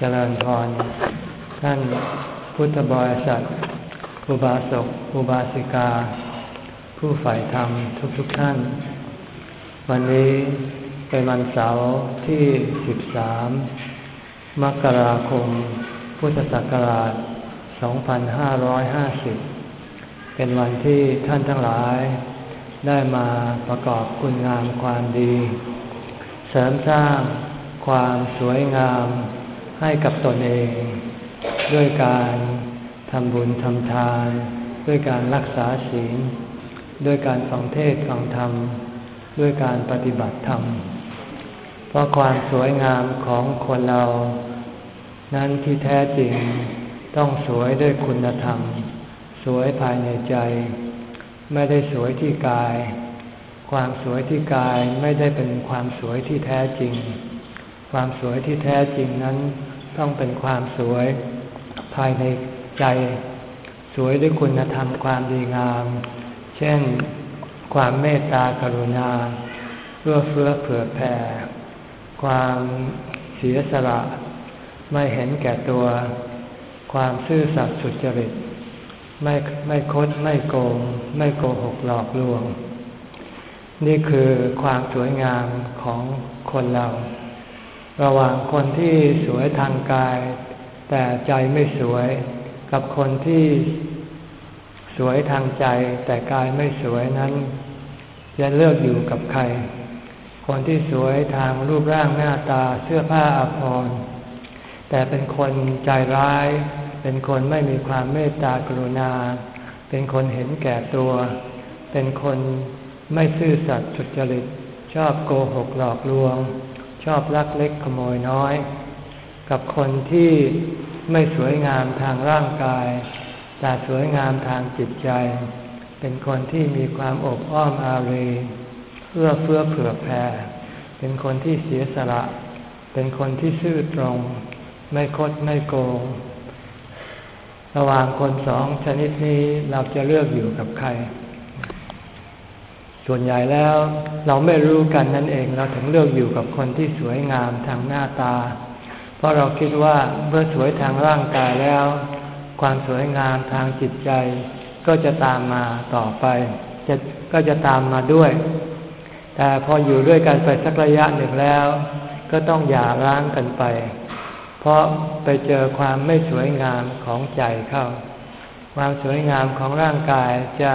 เจริญพรท่านพุทธบริษัทอุบาสกอุบาสิกา ผู้ใฝ่ธรรมทุกๆทท่าน วันนี้เป็นวันเสาร์ที่ 13 มกราคม พุทธศักราช 2550 เป็นวันที่ท่านทั้งหลาย ได้มาประกอบคุณงามความดี เสริมสร้างความสวยงาม ให้กับตนเอง ด้วยการทำบุญทำทาน ด้วยการรักษาศีล ด้วยการฟังเทศฟังธรรม ด้วยการปฏิบัติธรรม เพราะความสวยงามของคนเรา นั้นที่แท้จริงต้องสวยด้วยคุณธรรม สวยภายในใจ ไม่ได้สวยที่กาย ความสวยที่กายไม่ได้เป็นความสวยที่แท้จริง ความสวยที่แท้จริงนั้น ต้องเป็นความสวยภายในใจ สวยด้วยคุณธรรมความดีงาม เช่นความเมตตากรุณาเพื่อเฟื้อเผื่อแผ่ ความเสียสละ ไม่เห็นแก่ตัว ความซื่อสัตย์สุจริต ไม่ไม่คดไม่โกง ไม่โกหกหลอกลวง นี่คือความสวยงามของคนเรา ระหว่างคนที่สวยทางกาย แต่ใจไม่สวย กับคนที่สวยทางใจ แต่กายไม่สวยนั้น จะเลือกอยู่กับใคร คนที่สวยทางรูปร่างหน้าตาเสื้อผ้าอาภรณ์แต่เป็นคนใจร้าย เป็นคนไม่มีความเมตตากรุณา เป็นคนเห็นแก่ตัว เป็นคนไม่ซื่อสัตย์สุจริต ชอบโกหกหลอกลวง ชอบลักเล็กขโมยน้อย กับคนที่ไม่สวยงามทางร่างกาย แต่สวยงามทางจิตใจ เป็นคนที่มีความอบอ้อมอารีเอื้อเฟื้อเผื่อแผ่ เป็นคนที่เสียสละ เป็นคนที่ซื่อตรง ไม่คดไม่โกง ระหว่างคนสองชนิดนี้เราจะเลือกอยู่กับใคร ส่วนใหญ่แล้วเราไม่รู้กันนั่นเองเราถึงเลือกอยู่กับคนที่สวยงามทางหน้าตา เพราะเราคิดว่าเมื่อสวยทางร่างกายแล้ว ความสวยงามทางจิตใจ ก็จะตามมาต่อไปจะก็จะตามมาด้วย แต่พออยู่ด้วยกันไปสักระยะหนึ่งแล้ว ก็ต้องหย่าร้างกันไป เพราะไปเจอความไม่สวยงามของใจเข้า ความสวยงามของร่างกายจะ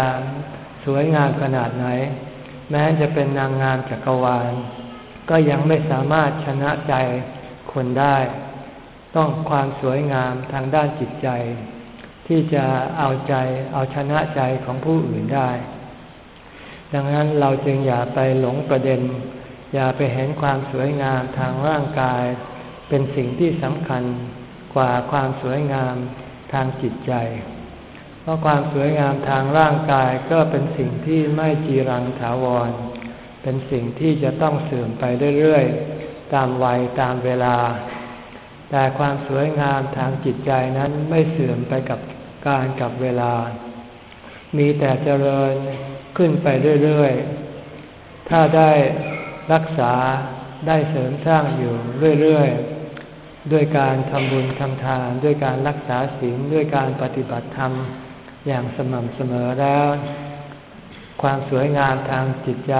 สวยงามขนาดไหน แม้จะเป็นนางงามจักรวาล ก็ยังไม่สามารถชนะใจคนได้ ต้องความสวยงามทางด้านจิตใจ ที่จะเอาใจเอาชนะใจของผู้อื่นได้ ดังนั้นเราจึงอย่าไปหลงประเด็น อย่าไปเห็นความสวยงามทางร่างกาย เป็นสิ่งที่สำคัญกว่าความสวยงามทางจิตใจ เพราะความสวยงามทางร่างกายก็เป็นสิ่งที่ไม่จีรังถาวร เป็นสิ่งที่จะต้องเสื่อมไปเรื่อยๆ ตามวัยตามเวลา แต่ความสวยงามทางจิตใจนั้นไม่เสื่อมไปกับการกับเวลา มีแต่เจริญขึ้นไปเรื่อยๆ ถ้าได้รักษาได้เสริมสร้างอยู่เรื่อยๆ ด้วยการทำบุญทำทาน ด้วยการรักษาศีลด้วยการปฏิบัติธรรม อย่างสม่ำเสมอแล้ว ความสวยงามทางจิตใจ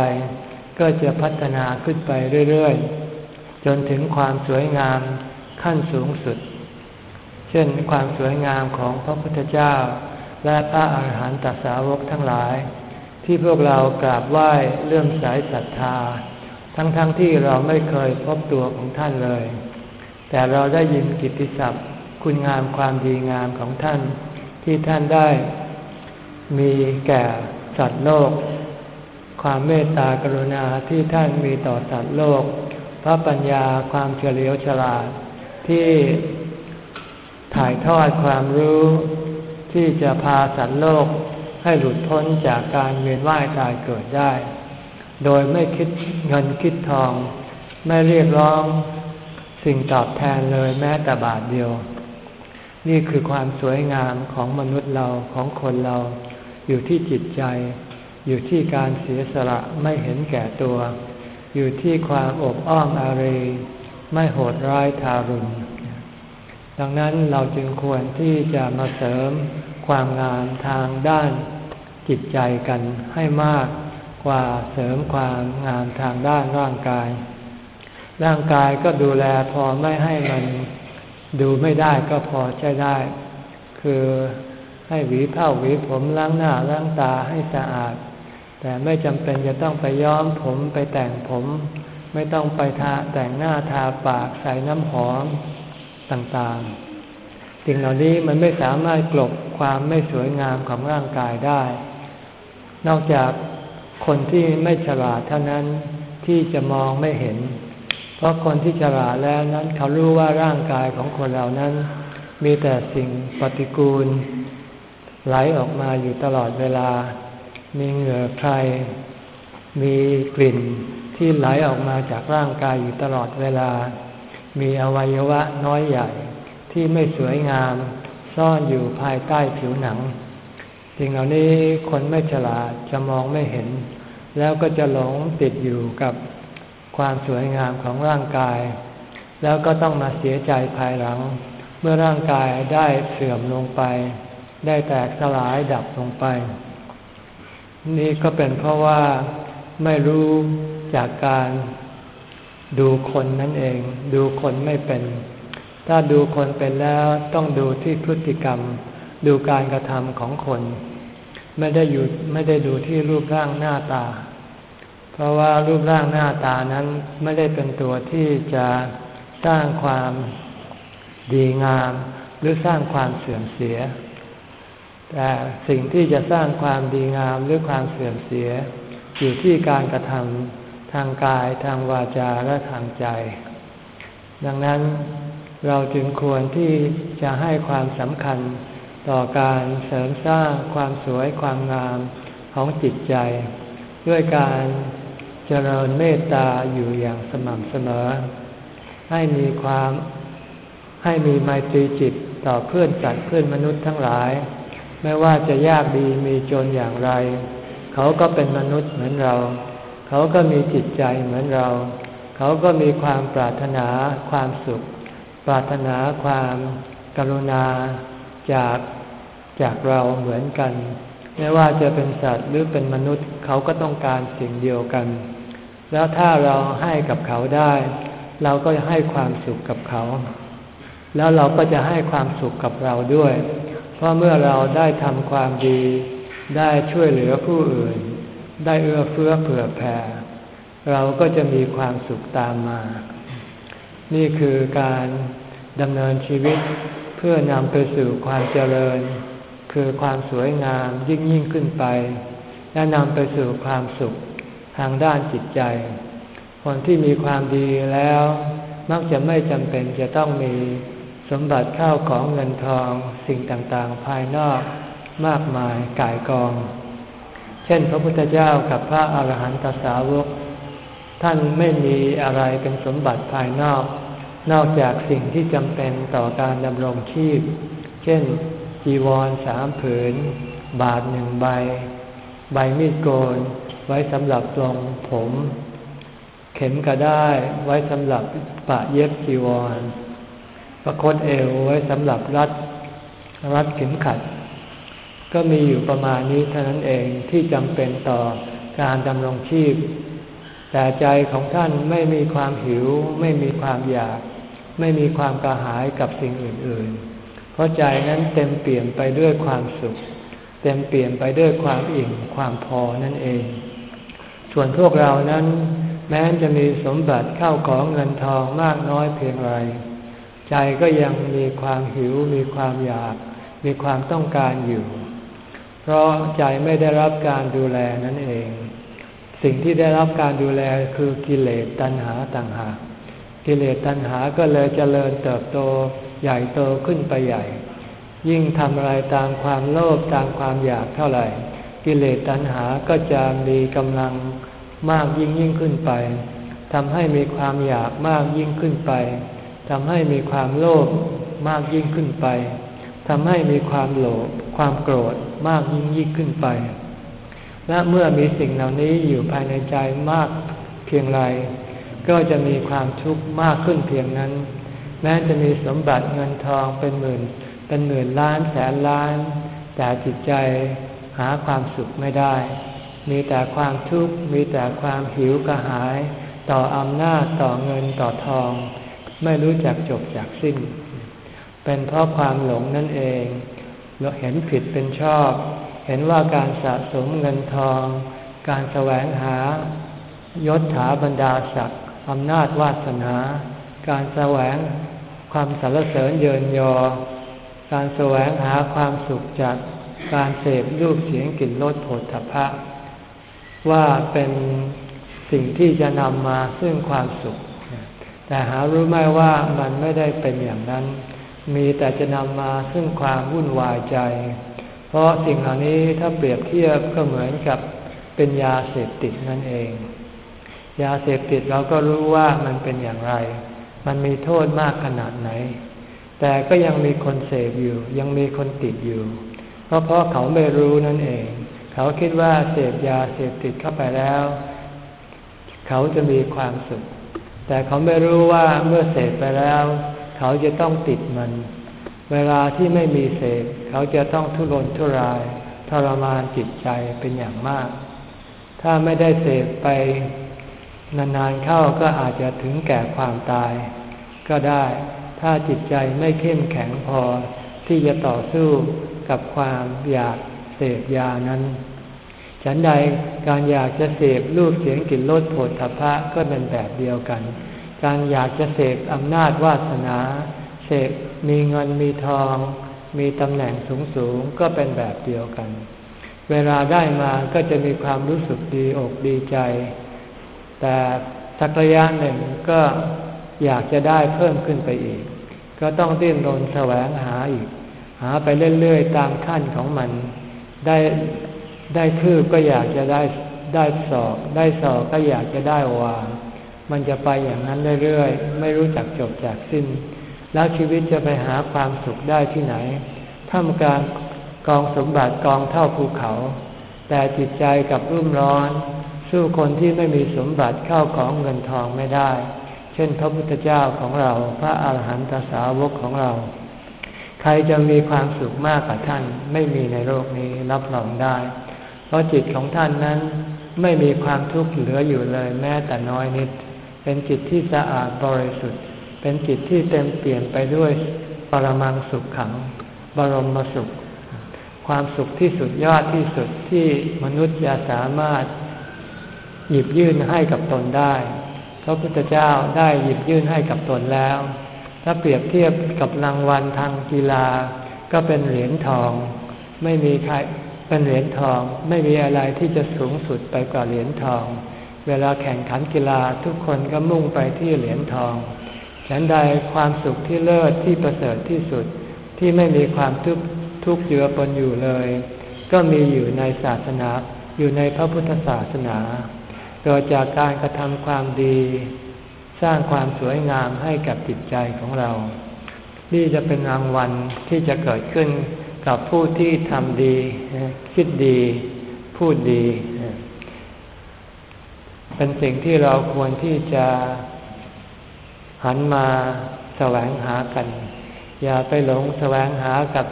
ก็จะพัฒนาขึ้นไปเรื่อยๆ จนถึงความสวยงามขั้นสูงสุด เช่นความสวยงามของพระพุทธเจ้า และพระอาหารหันตสาวกทั้งหลาย ที่พวกเรากราบไหว้เลื่อมสายศรัทธา ทั้งๆทที่เราไม่เคยพบตัวของท่านเลย แต่เราได้ยินกิตติศัพท์ คุณงามความดีงามของท่าน ที่ท่านได้มีแก่สัตว์โลก ความเมตตากรุณาที่ท่านมีต่อสัตว์โลก พระปัญญาความเฉลียวฉลาด ที่ถ่ายทอดความรู้ ที่จะพาสัตว์โลกให้หลุดพ้นจากการเวียนว่ายตายเกิดได้ โดยไม่คิดเงินคิดทอง ไม่เรียกร้องสิ่งตอบแทนเลยแม้แต่บาทเดียว นี่คือความสวยงามของมนุษย์เราของคนเรา อยู่ที่จิตใจ อยู่ที่การเสียสละไม่เห็นแก่ตัว อยู่ที่ความอบอ้อมอารีไม่โหดร้ายทารุณดังนั้นเราจึงควรที่จะมาเสริมความงามทางด้านจิตใจกันให้มากกว่าเสริมความงามทางด้านร่างกาย ร่างกายก็ดูแลพอไม่ให้มัน ดูไม่ได้ก็พอใช้ได้ คือให้หวีผ้าหวีผมล้างหน้าล้างตาให้สะอาด แต่ไม่จำเป็นจะต้องไปย้อมผมไปแต่งผม ไม่ต้องไปทาแต่งหน้าทาปากใส่น้ำหอมต่างๆ สิ่งเหล่านี้มันไม่สามารถกลบความไม่สวยงามของร่างกายได้ นอกจากคนที่ไม่ฉลาดเท่านั้นที่จะมองไม่เห็น ราะคนที่ฉลาดแล้วนั้นเขารู้ว่าร่างกายของคนเรานั้น มีแต่สิ่งปฏิกูล ไหลออกมาอยู่ตลอดเวลา มีเหงื่อใคร มีกลิ่นที่ไหลออกมาจากร่างกายอยู่ตลอดเวลา มีอวัยวะน้อยใหญ่ที่ไม่สวยงามซ่อนอยู่ภายใต้ผิวหนัง สิ่งเหล่านี้คนไม่ฉลาดจะมองไม่เห็น แล้วก็จะหลงติดอยู่กับ ความสวยงามของร่างกาย แล้วก็ต้องมาเสียใจภายหลัง เมื่อร่างกายได้เสื่อมลงไป ได้แตกสลายดับลงไป นี่ก็เป็นเพราะว่าไม่รู้จากการดูคนนั่นเอง ดูคนไม่เป็น ถ้าดูคนเป็นแล้วต้องดูที่พฤติกรรม ดูการกระทำของคน ไม่ได้อยู่ไม่ได้ดูที่รูปร่างหน้าตา เพราะว่ารูปร่างหน้าตานั้นไม่ได้เป็นตัวที่จะสร้างความดีงาม หรือสร้างความเสื่อมเสีย แต่สิ่งที่จะสร้างความดีงามหรือความเสื่อมเสีย อยู่ที่การกระทำทางกายทางวาจาและทางใจ ดังนั้นเราจึงควรที่จะให้ความสำคัญต่อการเสริมสร้างความสวยความงามของจิตใจ ด้วยการ เจริญเมตตาอยู่อย่างสม่ำเสมอ ให้มีความให้มีไมตรีจิตต่อเพื่อนสัตว์เพื่อนมนุษย์ทั้งหลาย ไม่ว่าจะยากดีมีจนอย่างไร เขาก็เป็นมนุษย์เหมือนเรา เขาก็มีจิตใจเหมือนเรา เขาก็มีความปรารถนาความสุข ปรารถนาความกรุณาจากจากเราเหมือนกัน ไม่ว่าจะเป็นสัตว์หรือเป็นมนุษย์เขาก็ต้องการสิ่งเดียวกัน แล้วถ้าเราให้กับเขาได้ เราก็จะให้ความสุขกับเขา แล้วเราก็จะให้ความสุขกับเราด้วย เพราะเมื่อเราได้ทำความดี ได้ช่วยเหลือผู้อื่น ได้เอื้อเฟื้อเผื่อแผ่เราก็จะมีความสุขตามมา นี่คือการดำเนินชีวิตเพื่อนำไปสู่ความเจริญ คือความสวยงามยิ่งยิ่งขึ้นไปและนำไปสู่ความสุขทางด้านจิตใจ คนที่มีความดีแล้ว มักจะไม่จำเป็นจะต้องมีสมบัติข้าวของเงินทองสิ่งต่างๆ ภายนอกมากมายก่ายกอง เช่น พระพุทธเจ้ากับพระอาหารหันตสาวก ท่านไม่มีอะไรเป็นสมบัติภายนอก นอกจากสิ่งที่จำเป็นต่อการดำรงชีพ เช่น จีวรสามผืน บาทหนึ่งใบ ใบมีดโกน ไว้สำหรับลงผม เข็มกระได้ ไว้สำหรับปะเย็บจีวร ประคตเอวไว้สำหรับรัดรัดเข็มขัด ก็มีอยู่ประมาณนี้เท่านั้นเองที่จำเป็นต่อการดำรงชีพ แต่ใจของท่านไม่มีความหิว ไม่มีความอยาก ไม่มีความกระหายกับสิ่งอื่น ๆ เพราะใจนั้นเต็มเปี่ยมไปด้วยความสุข เต็มเปี่ยมไปด้วยความอิ่มความพอนั่นเอง ส่วนพวกเรานั้น แม้จะมีสมบัติเข้าของเงินทองมากน้อยเพียงไรใจก็ยังมีความหิวมีความอยาก มีความต้องการอยู่ เพราะใจไม่ได้รับการดูแลนั่นเอง สิ่งที่ได้รับการดูแลคือกิเลสตัณหาต่างหากกิเลสตัณหาก็เลยเจริญเติบโต ใหญ่โตขึ้นไปใหญ่ ยิ่งทำอะไรตามความโลภตามความอยากเท่าไหร่ กิเลสตัณหาก็จะมีกำลังมากยิ่งยิ่งขึ้นไปทำให้มีความอยากมากยิ่งขึ้นไปทำให้มีความโลภมากยิ่งขึ้นไปทำให้มีความโลภความโกรธมากยิ่งยิ่งขึ้นไป และเมื่อมีสิ่งเหล่านี้อยู่ภายในใจมากเพียงไร ก็จะมีความทุกข์มากขึ้นเพียงนั้น แม้จะมีสมบัติเงินทองเป็นหมื่น เป็นหมื่นล้านแสนล้าน แต่จิตใจหาความสุขไม่ได้ มีแต่ความทุกข์มีแต่ความหิวกระหาย ต่ออำนาจต่อเงินต่อทอง ไม่รู้จักจบจากสิ้น เป็นเพราะความหลงนั่นเองเราเห็นผิดเป็นชอบ เห็นว่าการสะสมเงินทอง การแสวงหายศถาบรรดาศักดิ์อำนาจวาสนา การแสวง ความสรรเสริญเยินยอ การแสวงหาความสุขจากการเสพรูปเสียงกลิ่นรสผลถภะว่าเป็นสิ่งที่จะนำมาซึ่งความสุข แต่หารู้ไหมว่ามันไม่ได้เป็นอย่างนั้น มีแต่จะนำมาซึ่งความวุ่นวายใจ เพราะสิ่งเหล่านี้ถ้าเปรียบเทียบก็เหมือนกับเป็นยาเสพติดนั่นเอง ยาเสพติดเราก็รู้ว่ามันเป็นอย่างไร มันมีโทษมากขนาดไหน แต่ก็ยังมีคนเสพอยู่ ยังมีคนติดอยู่ เพราะเพราะเขาไม่รู้นั่นเอง เขาคิดว่าเสพยาเสพติดเข้าไปแล้ว เขาจะมีความสุข แต่เขาไม่รู้ว่าเมื่อเสพไปแล้ว เขาจะต้องติดมัน เวลาที่ไม่มีเสพ เขาจะต้องทุรนทุรายทรมานจิตใจเป็นอย่างมาก ถ้าไม่ได้เสพไป นานๆเข้าก็อาจจะถึงแก่ความตาย ก็ได้ ถ้าจิตใจไม่เข้มแข็งพอที่จะต่อสู้กับความอยากเสพยานั้น ฉันใดการอยากจะเสพรูปเสียงกลิ่นรสโผลทพะก็เป็นแบบเดียวกัน การอยากจะเสพอำนาจวาสนา เสพมีเงินมีทอง มีตำแหน่งสูงๆก็เป็นแบบเดียวกัน เวลาได้มาก็จะมีความรู้สึกดีอกดีใจ แต่สักระยะหนึ่งก็อยากจะได้เพิ่มขึ้นไปอีก ก็ต้องดิ้นรนแสวงหาอีก หาไปเรื่อยๆตามขั้นของมัน ได้ได้คืบก็อยากจะได้ได้สอบได้สอบก็อยากจะได้วางมันจะไปอย่างนั้นเรื่อยๆ ไม่รู้จักจบจากสิ้น แล้วชีวิตจะไปหาความสุขได้ที่ไหนท่ามกลางกองสมบัติกองเท่าภูเขา แต่จิตใจกับรุ่มร้อน สู้คนที่ไม่มีสมบัติเข้าของเงินทองไม่ได้ เช่น พระพุทธเจ้าของเราพระอาหารหันตสาวกของเรา ใครจะมีความสุขมากกว่าท่านไม่มีในโลกนี้รับรองได้ เพราะจิตของท่านนั้นไม่มีความทุกข์เหลืออยู่เลยแม้แต่น้อยนิด เป็นจิตที่สะอาดบริสุทธิ์ เป็นจิตที่เต็มเปลี่ยนไปด้วยปรมังสุขขัง บรมสุข ความสุขที่สุดยอดที่สุดที่มนุษย์จะสามารถ หยิบยื่นให้กับตนได้ พระพุทธเจ้าได้หยิบยื่นให้กับตนแล้ว ถ้าเปรียบเทียบกับรางวัลทางกีฬา ก็เป็นเหรียญทอง ไม่มีใครเป็นเหรียญทอง ไม่มีอะไรที่จะสูงสุดไปกว่าเหรียญทอง เวลาแข่งขันกีฬาทุกคนก็มุ่งไปที่เหรียญทองฉันใดความสุขที่เลิศที่ประเสริฐที่สุดที่ไม่มีความทุกข์ทุกข์เจือปนอยู่เลย ก็มีอยู่ในศาสนาอยู่ในพระพุทธศาสนา เกิดจากการกระทำความดี สร้างความสวยงามให้กับจิตใจของเรา นี่จะเป็นรางวัลที่จะเกิดขึ้นกับผู้ที่ทำดี คิดดี พูดดี เป็นสิ่งที่เราควรที่จะหันมาแสวงหากัน อย่าไปหลงแสวงหากับ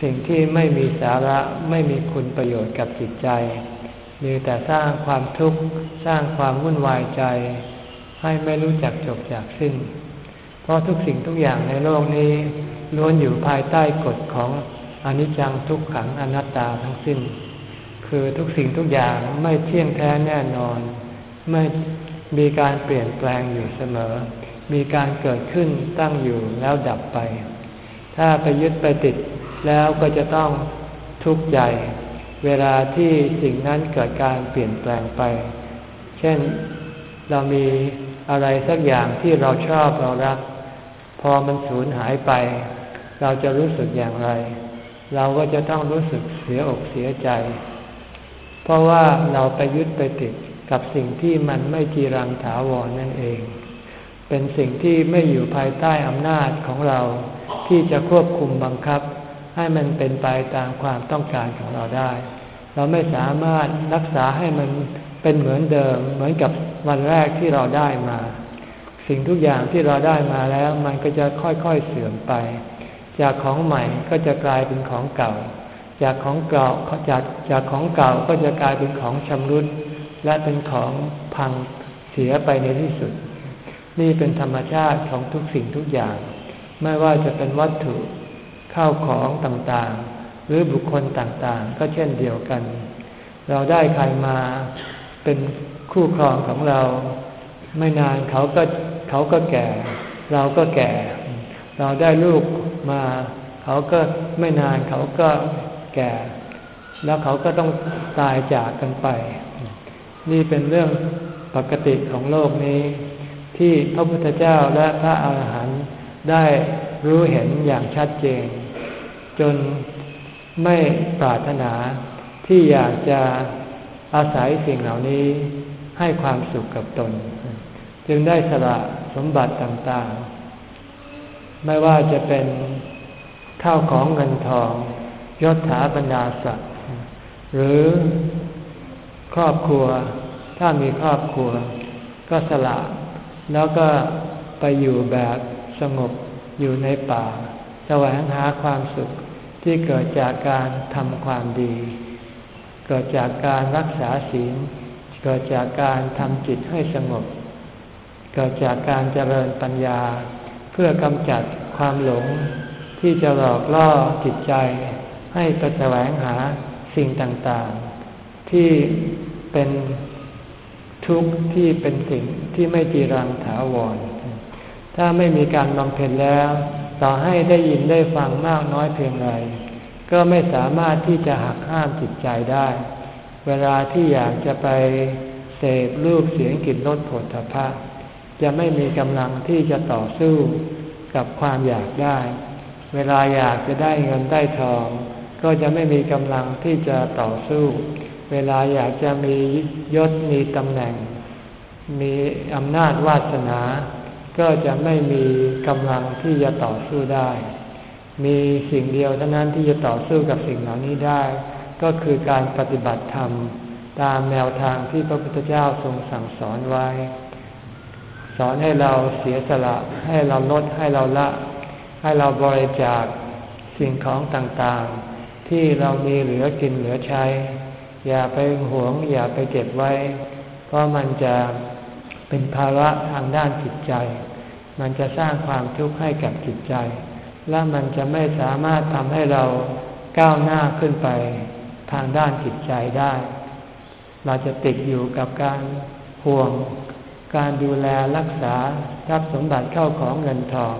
สิ่งที่ไม่มีสาระไม่มีคุณประโยชน์กับจิตใจ มีแต่สร้างความทุกข์สร้างความวุ่นวายใจ ให้ไม่รู้จักจบจากสิ้น เพราะทุกสิ่งทุกอย่างในโลกนี้ล้วนอยู่ภายใต้กฎของอนิจจังทุกขังอนัตตาทั้งสิ้น คือทุกสิ่งทุกอย่างไม่เที่ยงแท้แน่นอน ไม่มีการเปลี่ยนแปลงอยู่เสมอ มีการเกิดขึ้นตั้งอยู่แล้วดับไป ถ้าไปยึดไปติดแล้วก็จะต้องทุกข์ใจ เวลาที่สิ่งนั้นเกิดการเปลี่ยนแปลงไป เช่นเรามีอะไรสักอย่างที่เราชอบเรารัก พอมันสูญหายไป เราจะรู้สึกอย่างไร เราก็จะต้องรู้สึกเสียอกเสียใจ เพราะว่าเราไปยึดไปติดกับสิ่งที่มันไม่จีรังถาวรนั่นเอง เป็นสิ่งที่ไม่อยู่ภายใต้อำนาจของเรา ที่จะควบคุมบังคับ ให้มันเป็นไปตามความต้องการของเราได้ เราไม่สามารถรักษาให้มันเป็นเหมือนเดิม เหมือนกับวันแรกที่เราได้มาสสิ่งทุกอย่างที่เราได้มาแล้ว มันก็จะค่อยๆเสื่อมไป จากของใหม่ก็จะกลายเป็นของเก่า จากของเก่าจากจากของเก่าก็จะกลายเป็นของชำรุดและเป็นของพังเสียไปในที่สุด นี่เป็นธรรมชาติของทุกสิ่งทุกอย่าง ไม่ว่าจะเป็นวัตถุข้าวของต่างๆ หรือบุคคลต่างๆ ก็เช่นเดียวกัน เราได้ใครมาเป็นคู่ครองของเรา ไม่นานเขาก็เขาก็แก่ เราก็แก่ เราได้ลูกมา เขาก็ไม่นานเขาก็แก่ แล้วเขาก็ต้องตายจากกันไป นี่เป็นเรื่องปกติของโลกนี้ ที่พระพุทธเจ้าและพระอาหารหันต์ได้รู้เห็นอย่างชัดเจน จน ไม่ปรารถนาที่อยากจะอาศัยสิ่งเหล่านี้ให้ความสุขกับตน จึงได้สละสมบัติต่างๆ ไม่ว่าจะเป็นข้าวของเงินทองยศถาบรรดาศักดิ์หรือครอบครัว ถ้ามีครอบครัว ก็สละ แล้วก็ไปอยู่แบบสงบอยู่ในป่า แสวงหาความสุข ที่เกิดจากการทำความดี เกิดจากการรักษาศีล เกิดจากการทำจิตให้สงบ เกิดจากการเจริญปัญญา เพื่อกำจัดความหลง ที่จะหลอกล่อจิตใจ ให้ไปแสวงหาสิ่งต่างๆ ที่เป็นทุกข์ที่เป็นสิ่งที่ไม่จีรังถาวร ถ้าไม่มีการบำเพ็ญแล้ว ต่อให้ได้ยินได้ฟังมากน้อยเพียงไรก็ไม่สามารถที่จะหักห้ามจิตใจได้ เวลาที่อยากจะไปเสพรูปเสียงกลิ่นรสผลถภะจะไม่มีกำลังที่จะต่อสู้กับความอยากได้ เวลาอยากจะได้เงินได้ทอง ก็จะไม่มีกำลังที่จะต่อสู้ เวลาอยากจะมียศมีตำแหน่ง มีอำนาจวาสนา ก็จะไม่มีกำลังที่จะต่อสู้ได้ มีสิ่งเดียวเท่านั้นที่จะต่อสู้กับสิ่งเหล่านี้ได้ ก็คือการปฏิบัติธรรม ตามแนวทางที่พระพุทธเจ้าทรงสั่งสอนไว้ สอนให้เราเสียสละ ให้เราลดให้เราละ ให้เราบริจาคสิ่งของต่างๆ ที่เรามีเหลือกินเหลือใช้ อย่าไปหวง อย่าไปเก็บไว้ เพราะมันจะเป็นภาระทางด้านจิตใจ มันจะสร้างความทุกข์ให้กับจิตใจ และมันจะไม่สามารถทำให้เราก้าวหน้าขึ้นไปทางด้านจิตใจได้ เราจะติดอยู่กับการห่วง การดูแลรักษาทรัพย์สมบัติเข้าของเงินทอง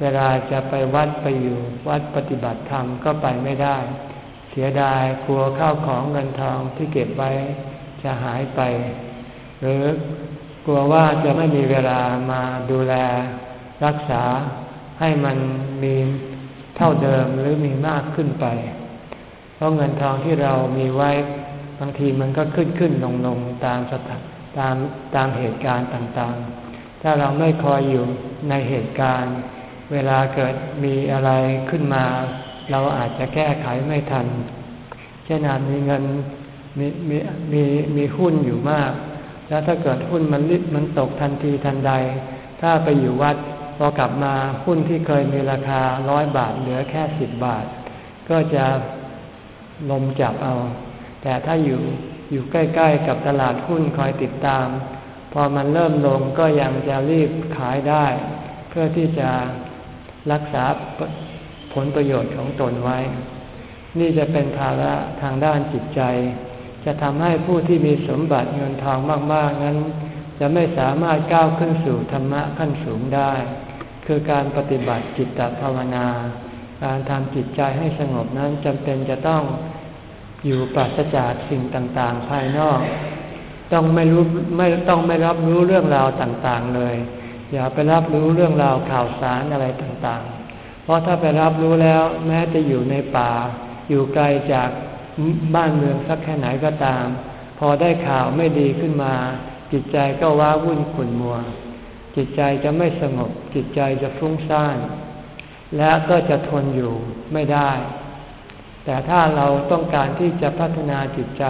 เวลาจะไปวัดไปอยู่วัดปฏิบัติธรรมก็ไปไม่ได้ เสียดายกลัวเข้าของเงินทองที่เก็บไว้จะหายไป หรือ กลัวว่าจะไม่มีเวลามาดูแลรักษาให้มันมีเท่าเดิมหรือมีมากขึ้นไป เพราะเงินทองที่เรามีไว้บางทีมันก็ขึ้นขึ้นลงลงตามสถานตามตามเหตุการณ์ต่างๆ ถ้าเราไม่คอยอยู่ในเหตุการณ์ เวลาเกิดมีอะไรขึ้นมา เราอาจจะแก้ไขไม่ทัน เช่นอาจมีเงินมีมีมีมีหุ้นอยู่มาก แล้วถ้าเกิดหุ้นมันลิบมันตกทันทีทันใด ถ้าไปอยู่วัดพอกลับมาหุ้นที่เคยมีราคาร้อยบาทเหลือแค่สิบบาท ก็จะลมจับเอา แต่ถ้าอยู่อยู่ใกล้ ๆ กับตลาดหุ้นคอยติดตาม พอมันเริ่มลงก็ยังจะรีบขายได้ เพื่อที่จะรักษาผลประโยชน์ของตนไว้ นี่จะเป็นภาระทางด้านจิตใจ จะทำให้ผู้ที่มีสมบัติเงินทองมากๆนั้น จะไม่สามารถก้าวขึ้นสู่ธรรมะขั้นสูงได้ คือการปฏิบัติจิตตภาวนา การทำจิตใจให้สงบนั้นจำเป็นจะต้องอยู่ปราศจากสิ่งต่างๆ ภายนอก ต้องไม่รู้ไม่ต้องไม่รับรู้เรื่องราวต่างๆเลย อย่าไปรับรู้เรื่องราวข่าวสารอะไรต่างๆ เพราะถ้าไปรับรู้แล้วแม้จะอยู่ในป่า อยู่ไกลจาก บ้านเมืองสักแค่ไหนก็ตาม พอได้ข่าวไม่ดีขึ้นมา จิตใจก็ว้าวุ่นขุ่นมัว จิตใจจะไม่สงบ จิตใจจะฟุ้งซ่าน และก็จะทนอยู่ไม่ได้ แต่ถ้าเราต้องการที่จะพัฒนาจิตใจ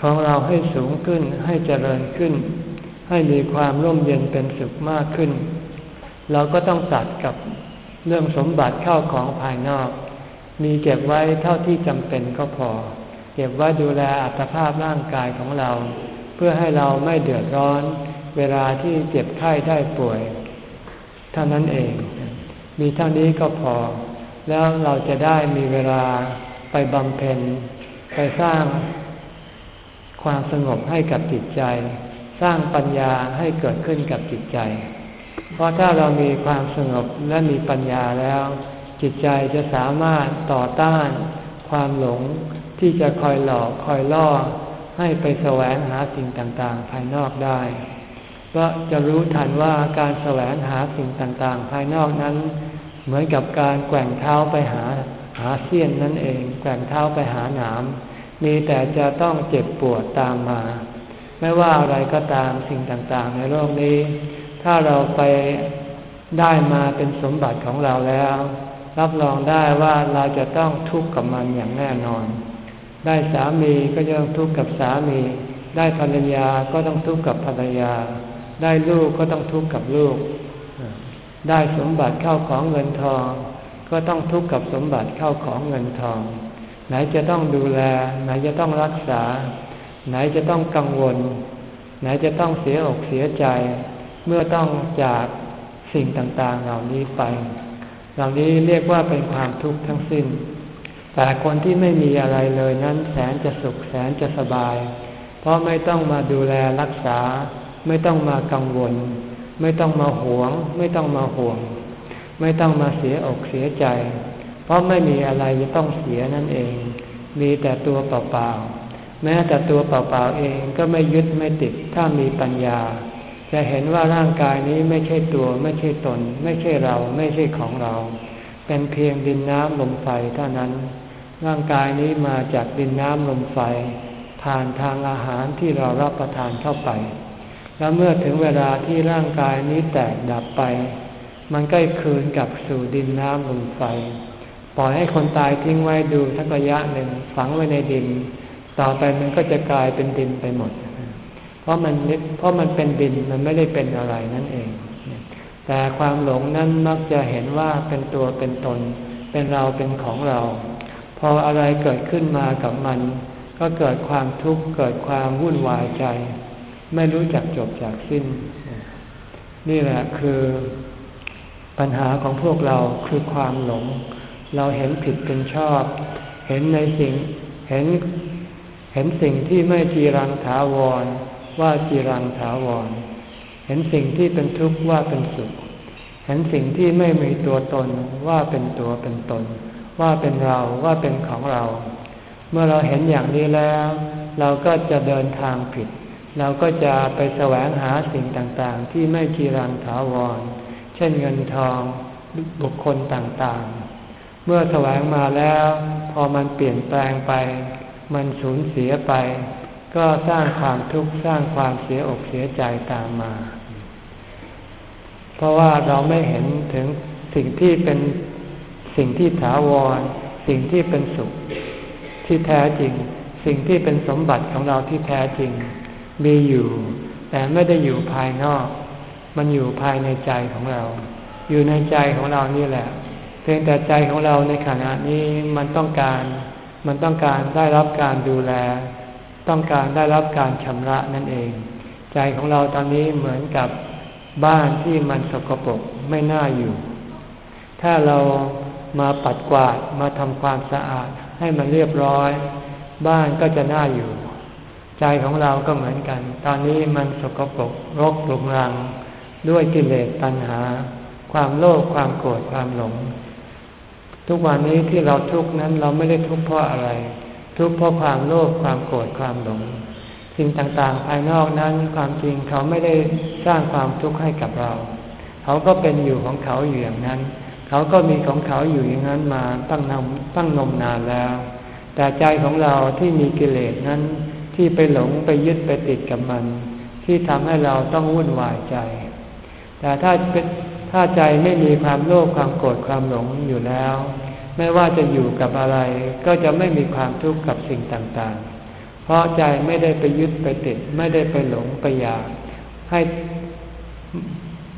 ของเราให้สูงขึ้นให้เจริญขึ้น ให้มีความร่มเย็นเป็นสุขมากขึ้น เราก็ต้องตัดกับเรื่องสมบัติเข้าของภายนอก มีเก็บไว้เท่าที่จำเป็นก็พอ เก็บไว้ดูแลอัตภาพร่างกายของเรา เพื่อให้เราไม่เดือดร้อน เวลาที่เจ็บไข้ได้ป่วย เท่านั้นเอง มีเท่านี้ก็พอ แล้วเราจะได้มีเวลาไปบำเพ็ญ ไปสร้างความสงบให้กับจิตใจ สร้างปัญญาให้เกิดขึ้นกับจิตใจ เพราะถ้าเรามีความสงบและมีปัญญาแล้ว จิตใจจะสามารถต่อต้านความหลงที่จะคอยหลอกคอยล่อ ให้ไปแสวงหาสิ่งต่างๆ ภายนอกได้ก็จะรู้ทันว่าการแสวงหาสิ่งต่างๆ ภายนอกนั้น เหมือนกับการแกว่งเท้าไปหาหาเสี้ยนนั่นเอง แกว่งเท้าไปหาหนามมีแต่จะต้องเจ็บปวดตามมา ไม่ว่าอะไรก็ตามสิ่งต่างๆ ในโลกนี้ ถ้าเราไปได้มาเป็นสมบัติของเราแล้ว รับรองได้ว่าเราจะต้องทุกข์กับมันอย่างแน่นอน ได้สามีก็จะต้องทุกข์กับสามี ได้ภรรยาก็ต้องทุกข์กับภรรยา ได้ลูกก็ต้องทุกข์กับลูก ได้สมบัติเข้าของเงินทอง ก็ต้องทุกข์กับสมบัติเข้าของเงินทอง ไหนจะต้องดูแล ไหนจะต้องรักษา ไหนจะต้องกังวล ไหนจะต้องเสียอกเสียใจ เมื่อต้องจากสิ่งต่างๆเหล่านี้ไป เหล่านี้เรียกว่าเป็นความทุกข์ทั้งสิ้น แต่คนที่ไม่มีอะไรเลยนั้นแสนจะสุขแสนจะสบาย เพราะไม่ต้องมาดูแลรักษา ไม่ต้องมากังวล ไม่ต้องมาหวง ไม่ต้องมาห่วง ไม่ต้องมาเสียอกเสียใจ เพราะไม่มีอะไรจะต้องเสียนั่นเอง มีแต่ตัวเปล่าๆแม้แต่ตัวเปล่าๆเองก็ไม่ยึดไม่ติดถ้ามีปัญญา จะเห็นว่าร่างกายนี้ไม่ใช่ตัวไม่ใช่ตน ไม่ใช่เราไม่ใช่ของเรา เป็นเพียงดินน้ำลมไฟเท่านั้น ร่างกายนี้มาจากดินน้ำลมไฟผ่านทางอาหารที่เรารับประทานเข้าไป แล้วเมื่อถึงเวลาที่ร่างกายนี้แตกดับไป มันก็คืนกลับสู่ดินน้ำลมไฟ ปล่อยให้คนตายทิ้งไว้ดูสักระยะหนึ่งฝังไว้ในดิน ต่อไปมันก็จะกลายเป็นดินไปหมด เพราะมันเพราะมันเป็นดินมันไม่ได้เป็นอะไรนั่นเอง แต่ความหลงนั้นมักจะเห็นว่าเป็นตัวเป็นตน เป็นเราเป็นของเรา พออะไรเกิดขึ้นมากับมัน ก็เกิดความทุกข์เกิดความวุ่นวายใจ ไม่รู้จักจบจากสิ้น นี่แหละคือปัญหาของพวกเราคือความหลง เราเห็นผิดเป็นชอบ เห็นในสิ่งเห็นเห็นสิ่งที่ไม่จีรังถาวร ว่าจีรังถาวร เห็นสิ่งที่เป็นทุกข์ว่าเป็นสุข เห็นสิ่งที่ไม่มีตัวตนว่าเป็นตัวเป็นตน ว่าเป็นเราว่าเป็นของเรา เมื่อเราเห็นอย่างนี้แล้ว เราก็จะเดินทางผิด เราก็จะไปแสวงหาสิ่งต่างๆ ที่ไม่จีรังถาวร เช่นเงินทองบุคคลต่างๆเมื่อแสวงมาแล้ว พอมันเปลี่ยนแปลงไป มันสูญเสียไป ก็สร้างความทุกข์สร้างความเสียอกเสียใจตามมา เพราะว่าเราไม่เห็นถึงสิ่งที่เป็นสิ่งที่ถาวร สิ่งที่เป็นสุขที่แท้จริง สิ่งที่เป็นสมบัติของเราที่แท้จริง มีอยู่ แต่ไม่ได้อยู่ภายนอก มันอยู่ภายในใจของเรา อยู่ในใจของเรานี่แหละ เพียงแต่ใจของเราในขณะนี้มันต้องการ มันต้องการได้รับการดูแล ต้องการได้รับการชำระนั่นเอง ใจของเราตอนนี้เหมือนกับบ้านที่มันสกปรกไม่น่าอยู่ ถ้าเรามาปัดกวาดมาทำความสะอาดให้มันเรียบร้อย บ้านก็จะน่าอยู่ ใจของเราก็เหมือนกัน ตอนนี้มันสกปรกรกหลุมรัง ด้วยกิเลสตัณหา ความโลภความโกรธความหลง ทุกวันนี้ที่เราทุกข์นั้นเราไม่ได้ทุกข์เพราะอะไร ทุกข์เพราะความโลภความโกรธความหลง สิ่งต่างๆ ภายนอกนั้นความจริงเขาไม่ได้สร้างความทุกข์ให้กับเรา เขาก็เป็นอยู่ของเขาอยู่อย่างนั้น เขาก็มีของเขาอยู่อย่างนั้นมาตั้งนมตั้งนมนานแล้ว แต่ใจของเราที่มีกิเลสนั้น ที่ไปหลงไปยึดไปติดกับมัน ที่ทำให้เราต้องวุ่นวายใจ แต่ถ้าถ้าใจไม่มีความโลภความโกรธความหลงอยู่แล้ว ไม่ว่าจะอยู่กับอะไร ก็จะไม่มีความทุกข์กับสิ่งต่างๆ เพราะใจไม่ได้ไปยึดไปติด ไม่ได้ไปหลงไปอยากให้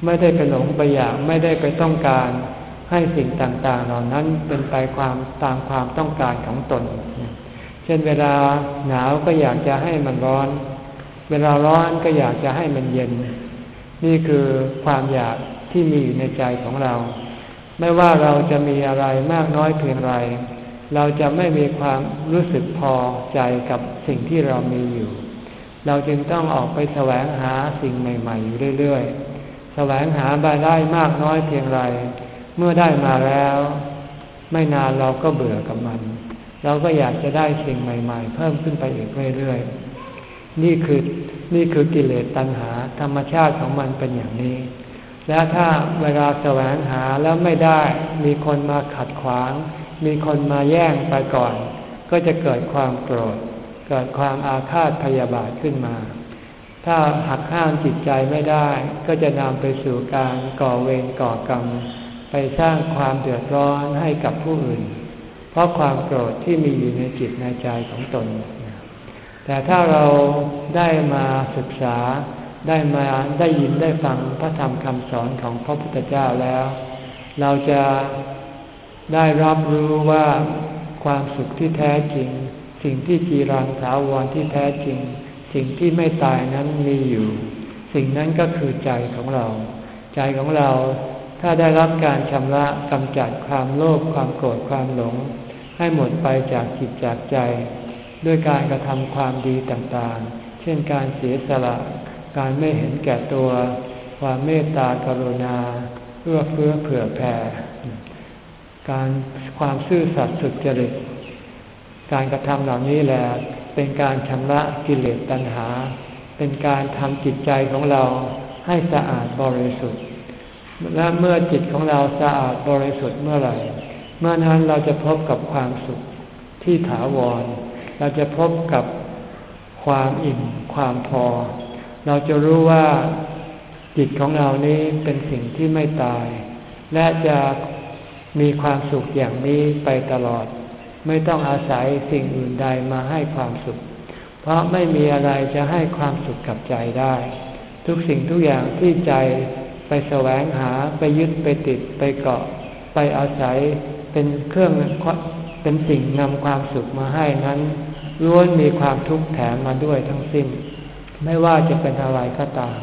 ไม่ได้ไปหลงไปอยากไม่ได้ไปต้องการ ให้สิ่งต่างๆ เหล่านั้นเป็นไปความตามความต้องการของตน เช่นเวลาหนาวก็อยากจะให้มันร้อน เวลาร้อนก็อยากจะให้มันเย็น นี่คือความอยากที่มีอยู่ในใจของเรา ไม่ว่าเราจะมีอะไรมากน้อยเพียงไร เราจะไม่มีความรู้สึกพอใจกับสิ่งที่เรามีอยู่ เราจึงต้องออกไปแสวงหาสิ่งใหม่ๆอยู่เรื่อยๆ แสวงหาบาได้มากน้อยเพียงไร เมื่อได้มาแล้ว ไม่นานเราก็เบื่อกับมัน เราก็อยากจะได้สิ่งใหม่ ๆ เพิ่มขึ้นไปอีกเรื่อยๆ นี่คือนี่คือกิเลสตัณหาธรรมชาติของมันเป็นอย่างนี้ และถ้าเวลาแสวงหาแล้วไม่ได้ มีคนมาขัดขวาง มีคนมาแย่งไปก่อน ก็จะเกิดความโกรธ เกิดความอาฆาตพยาบาทขึ้นมา ถ้าหักห้ามจิตใจไม่ได้ ก็จะนำไปสู่การก่อเวรก่อกรรม ไปสร้างความเดือดร้อนให้กับผู้อื่น เพราะความโกรธที่มีอยู่ในจิตในใจของตน แต่ถ้าเราได้มาศึกษา ได้มาได้ยินได้ฟังพระธรรมคำสอนของพระพุทธเจ้าแล้ว เราจะได้รับรู้ว่าความสุขที่แท้จริง สิ่งที่จีรังถาวรที่แท้จริง สิ่งที่ไม่ตายนั้นมีอยู่ สิ่งนั้นก็คือใจของเรา ใจของเราถ้าได้รับการชำระกำจัดความโลภความโกรธความหลง ให้หมดไปจากจิตจากใจ ด้วยการกระทำความดีต่างๆ เช่นการเสียสละ การไม่เห็นแก่ตัว ความเมตตากรุณาเอื้อเฟื้อเผื่อแผ่ การความซื่อสัตย์สุจริต การกระทำเหล่านี้แหละเป็นการชำระกิเลสตัณหา เป็นการทำจิตใจของเราให้สะอาดบริสุทธิ์ และเมื่อจิตของเราสะอาดบริสุทธิ์เมื่อไหร่ เมื่อนั้นเราจะพบกับความสุขที่ถาวร เราจะพบกับความอิ่มความพอ เราจะรู้ว่าจิตของเรานี้เป็นสิ่งที่ไม่ตาย และจะมีความสุขอย่างนี้ไปตลอด ไม่ต้องอาศัยสิ่งอื่นใดมาให้ความสุข เพราะไม่มีอะไรจะให้ความสุขกับใจได้ ทุกสิ่งทุกอย่างที่ใจไปแสวงหาไปยึดไปติดไปเกาะ ไปอาศัยเป็นเครื่องเป็นสิ่งนำความสุขมาให้นั้นล้วนมีความทุกข์แถมมาด้วยทั้งสิ้น ไม่ว่าจะเป็นอะไรก็ตาม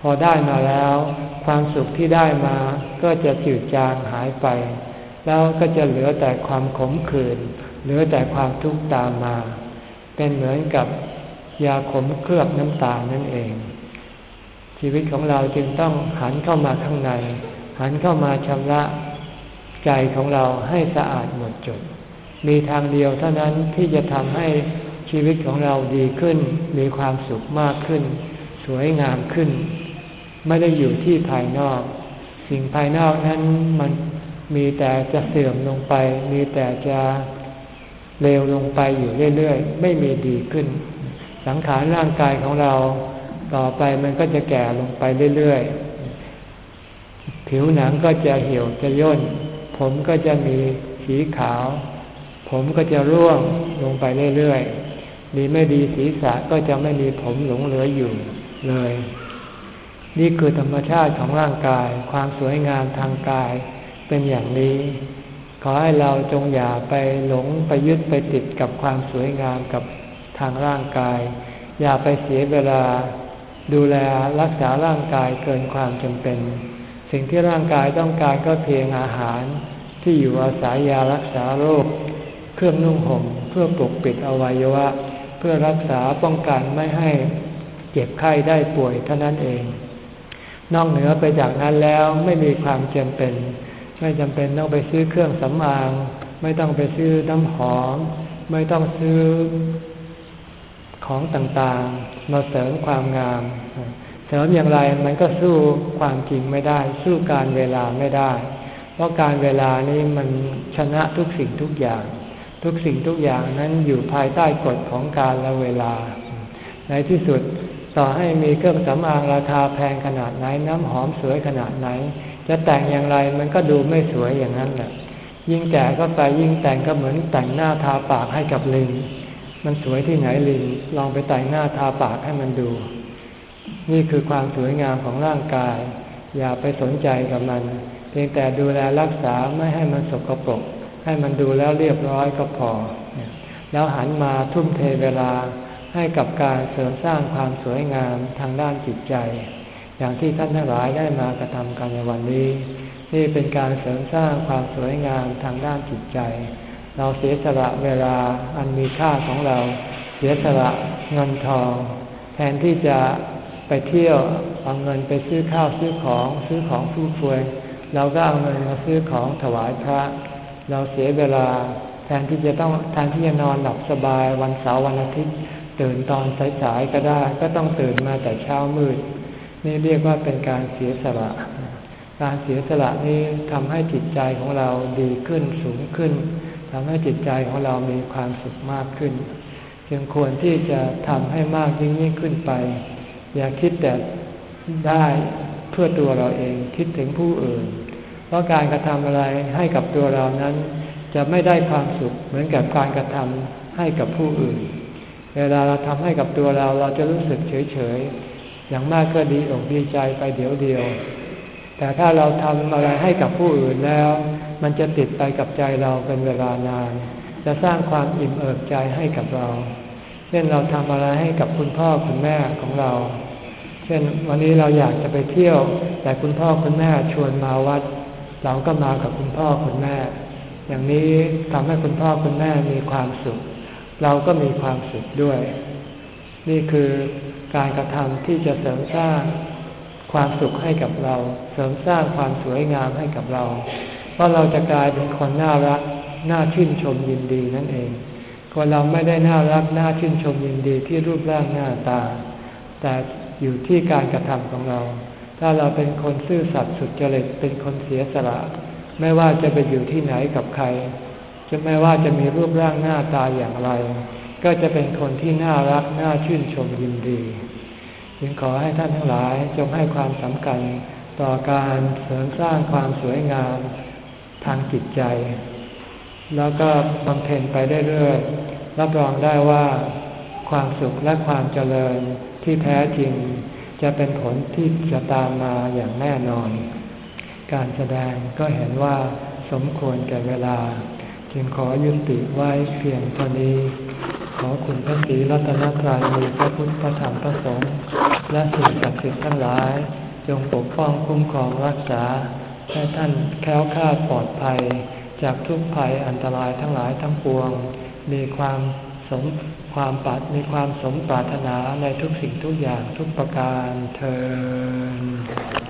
พอได้มาแล้ว ความสุขที่ได้มาก็จะจืดจางหายไป แล้วก็จะเหลือแต่ความขมขื่นเหลือแต่ความทุกข์ตามมา เป็นเหมือนกับยาขมเคลือบน้ำตาลนั่นเอง ชีวิตของเราจึงต้องหันเข้ามาข้างใน หันเข้ามาชำระใจของเราให้สะอาดหมดจดมีทางเดียวเท่านั้นที่จะทำให้ ชีวิตของเราดีขึ้น มีความสุขมากขึ้น สวยงามขึ้น ไม่ได้อยู่ที่ภายนอก สิ่งภายนอกนั้นมันมีแต่จะเสื่อมลงไป มีแต่จะเลวลงไปอยู่เรื่อยๆ ไม่มีดีขึ้น สังขารร่างกายของเรา ต่อไปมันก็จะแก่ลงไปเรื่อยๆ ผิวหนังก็จะเหี่ยวจะย่น ผมก็จะมีสีขาว ผมก็จะร่วงลงไปเรื่อยๆ ดีไม่ดีศีรษะก็จะไม่มีผมหลงเหลืออยู่เลย นี่คือธรรมชาติของร่างกาย ความสวยงามทางกายเป็นอย่างนี้ ขอให้เราจงอย่าไปหลงไปยึดไปติดกับความสวยงามกับทางร่างกาย อย่าไปเสียเวลาดูแลรักษาร่างกายเกินความจำเป็น สิ่งที่ร่างกายต้องการก็เพียงอาหารที่อยู่อาศัยยารักษาโรค เครื่องนุ่งห่มเพื่อปกปิดอวัยวะ เพื่อรักษาป้องกันไม่ให้เจ็บไข้ได้ป่วยเท่านั้นเอง นอกเหนือไปจากนั้นแล้วไม่มีความจำเป็น ไม่จำเป็นต้องไปซื้อเครื่องสำอาง ไม่ต้องไปซื้อน้ำหอม ไม่ต้องซื้อของต่างๆ มาเสริมความงาม เสริมอย่างไรมันก็สู้ความจริงไม่ได้ สู้การเวลาไม่ได้ เพราะการเวลานี้มันชนะทุกสิ่งทุกอย่าง ทุกสิ่งทุกอย่างนั้นอยู่ภายใต้กฎของการและเวลา ในที่สุดต่อให้มีเครื่องสำอางราคาแพงขนาดไหน น้ำหอมสวยขนาดไหน จะแต่งอย่างไรมันก็ดูไม่สวยอย่างนั้นแหละ ยิ่งแก่ก็ไปยิ่งแต่งก็เหมือนแต่งหน้าทาปากให้กับลิง มันสวยที่ไหนลิง ลองไปแต่งหน้าทาปากให้มันดู นี่คือความสวยงามของร่างกาย อย่าไปสนใจกับมัน เพียงแต่ดูแลรักษาไม่ให้มันสกปรก ให้มันดูแล้วเรียบร้อยก็พอ แล้วหันมาทุ่มเทเวลาให้กับการเสริมสร้างความสวยงามทางด้านจิตใจ อย่างที่ท่านทั้งหลายได้มากระทำกันในวันนี้ นี่เป็นการเสริมสร้างความสวยงามทางด้านจิตใจ เราเสียสละเวลาอันมีค่าของเรา เสียสละเงินทอง แทนที่จะไปเที่ยวเอาเงินไปซื้อข้าวซื้อของซื้อของฟุ่มเฟือยเราก็เอาเงินมาซื้อของถวายพระ เราเสียเวลาแทนที่จะต้องแทนที่จะนอนหลับสบายวันเสาร์วันอาทิตย์ตื่นตอนสายๆก็ได้ ก็ต้องตื่นมาแต่เช้ามืด นี่เรียกว่าเป็นการเสียสละ การเสียสละนี้ทำให้จิตใจของเราดีขึ้นสูงขึ้นทำให้จิตใจของเรามีความสุขมากขึ้น จึงควรที่จะทำให้มากยิ่งยิ่งขึ้นไป อย่าคิดแต่ได้เพื่อตัวเราเองคิดถึงผู้อื่น เพราะการกระทำอะไรให้กับตัวเรานั้น จะไม่ได้ความสุขเหมือนกับการกระทำให้กับผู้อื่น เวลาเราทำให้กับตัวเราเราจะรู้สึกเฉยเฉยอย่างมากก็ดีอกดีใจไปเดี๋ยวเดียว แต่ถ้าเราทำอะไรให้กับผู้อื่นแล้ว มันจะติดไปกับใจเราเป็นเวลานาน จะสร้างความอิ่มเอิบใจให้กับเรา เช่นเราทำอะไรให้กับคุณพ่อคุณแม่ของเรา เช่นวันนี้เราอยากจะไปเที่ยว แต่คุณพ่อคุณแม่ชวนมาวัด เราก็มากับคุณพ่อคุณแม่ อย่างนี้ทำให้คุณพ่อคุณแม่มีความสุข เราก็มีความสุขด้วย นี่คือการกระทำที่จะเสริมสร้างความสุขให้กับเรา เสริมสร้างความสวยงามให้กับเราเพราะเราจะกลายเป็นคนน่ารักน่าชื่นชมยินดีนั่นเองคนเราไม่ได้น่ารักน่าชื่นชมยินดีที่รูปร่างหน้าตา แต่อยู่ที่การกระทำของเรา ถ้าเราเป็นคนซื่อสัตย์สุจริตเป็นคนเสียสละ ไม่ว่าจะไปอยู่ที่ไหนกับใคร จะไม่ว่าจะมีรูปร่างหน้าตาอย่างไร ก็จะเป็นคนที่น่ารักน่าชื่นชมยินดี จึงขอให้ท่านทั้งหลายจงให้ความสำคัญต่อการเสริมสร้างความสวยงามทางจิตใจ แล้วก็บำเพ็ญไปได้เรื่อยรับรองได้ว่าความสุขและความเจริญที่แท้จริง จะเป็นผลที่จะตามมาอย่างแน่นอน การแสดงก็เห็นว่าสมควรแก่เวลา จึงขอยุติไว้เพียงเท่านี้ ขอคุณพระศรีรัตนตรัยมีพระพุทธพระธรรมพระสงฆ์และสิ่งศักดิ์สิทธิ์ทั้งหลาย จงปกป้องคุ้มครองรักษา ให้ท่านแค้วคาดปลอดภัย จากทุกภัยอันตรายทั้งหลายทั้งปวง มีความสม ความปัดมีความสมปรารถนาในทุกสิ่งทุกอย่างทุกประการเทอ